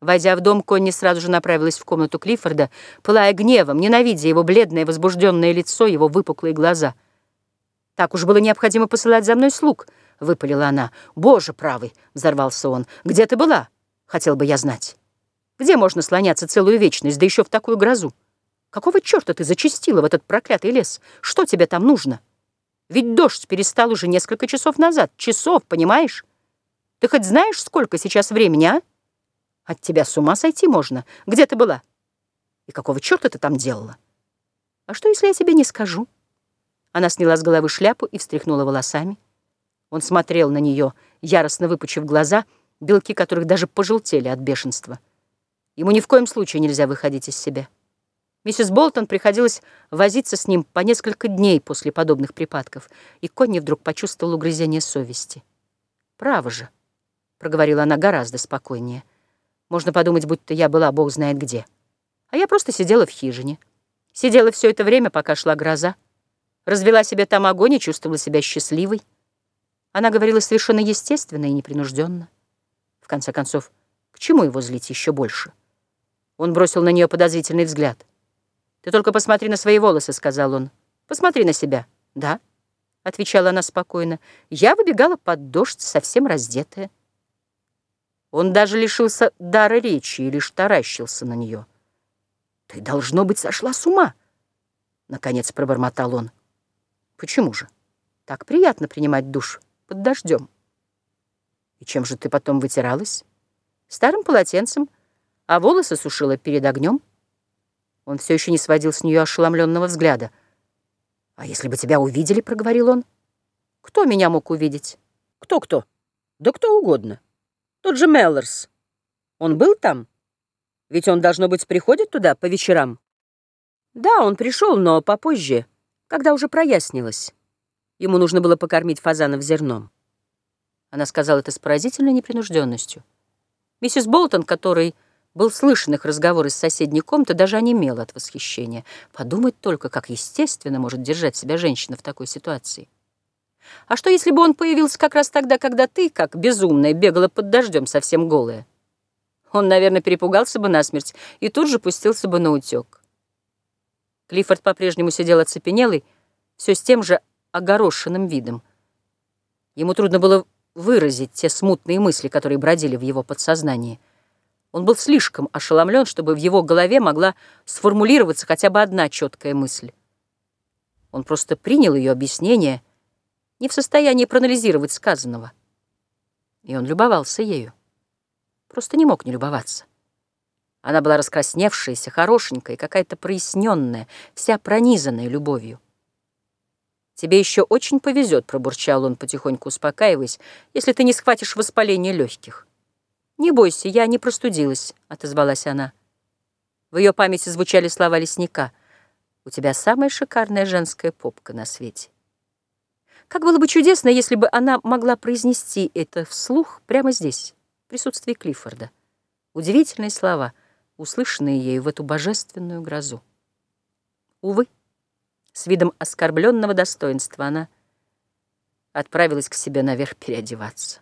Войдя в дом, Конни сразу же направилась в комнату Клиффорда, пылая гневом, ненавидя его бледное возбужденное лицо, его выпуклые глаза. «Так уж было необходимо посылать за мной слуг», — выпалила она. «Боже правый!» — взорвался он. «Где ты была? Хотел бы я знать. Где можно слоняться целую вечность, да еще в такую грозу? Какого черта ты зачастила в этот проклятый лес? Что тебе там нужно? Ведь дождь перестал уже несколько часов назад. Часов, понимаешь? Ты хоть знаешь, сколько сейчас времени, а?» От тебя с ума сойти можно. Где ты была? И какого черта ты там делала? А что, если я тебе не скажу? Она сняла с головы шляпу и встряхнула волосами. Он смотрел на нее, яростно выпучив глаза, белки которых даже пожелтели от бешенства. Ему ни в коем случае нельзя выходить из себя. Миссис Болтон приходилось возиться с ним по несколько дней после подобных припадков, и Конни вдруг почувствовал угрызение совести. «Право же», — проговорила она гораздо спокойнее, — можно подумать, будто я была бог знает где. А я просто сидела в хижине. Сидела все это время, пока шла гроза. Развела себе там огонь и чувствовала себя счастливой. Она говорила совершенно естественно и непринужденно. В конце концов, к чему его злить еще больше? Он бросил на нее подозрительный взгляд. «Ты только посмотри на свои волосы», — сказал он. «Посмотри на себя». «Да», — отвечала она спокойно. «Я выбегала под дождь, совсем раздетая». Он даже лишился дара речи и лишь таращился на нее. «Ты, должно быть, сошла с ума!» Наконец пробормотал он. «Почему же? Так приятно принимать душ под дождем. И чем же ты потом вытиралась? Старым полотенцем, а волосы сушила перед огнем?» Он все еще не сводил с нее ошеломленного взгляда. «А если бы тебя увидели?» — проговорил он. «Кто меня мог увидеть?» «Кто-кто? Да кто угодно». Тот же Меллорс. Он был там? Ведь он, должно быть, приходит туда по вечерам. Да, он пришел, но попозже, когда уже прояснилось. Ему нужно было покормить фазанов зерном. Она сказала это с поразительной непринужденностью. Миссис Болтон, который был слышен их разговор из соседней комнаты, даже онемела от восхищения. Подумать только, как естественно может держать себя женщина в такой ситуации. А что, если бы он появился как раз тогда, когда ты, как безумная, бегала под дождем совсем голая? Он, наверное, перепугался бы насмерть и тут же пустился бы на утек. Клиффорд по-прежнему сидел оцепенелый, все с тем же огорошенным видом. Ему трудно было выразить те смутные мысли, которые бродили в его подсознании. Он был слишком ошеломлен, чтобы в его голове могла сформулироваться хотя бы одна четкая мысль. Он просто принял ее объяснение — не в состоянии проанализировать сказанного. И он любовался ею. Просто не мог не любоваться. Она была раскрасневшаяся, хорошенькая, какая-то проясненная, вся пронизанная любовью. «Тебе еще очень повезет», — пробурчал он, потихоньку успокаиваясь, «если ты не схватишь воспаление легких». «Не бойся, я не простудилась», — отозвалась она. В ее памяти звучали слова лесника. «У тебя самая шикарная женская попка на свете». Как было бы чудесно, если бы она могла произнести это вслух прямо здесь, в присутствии Клиффорда. Удивительные слова, услышанные ею в эту божественную грозу. Увы, с видом оскорбленного достоинства она отправилась к себе наверх переодеваться.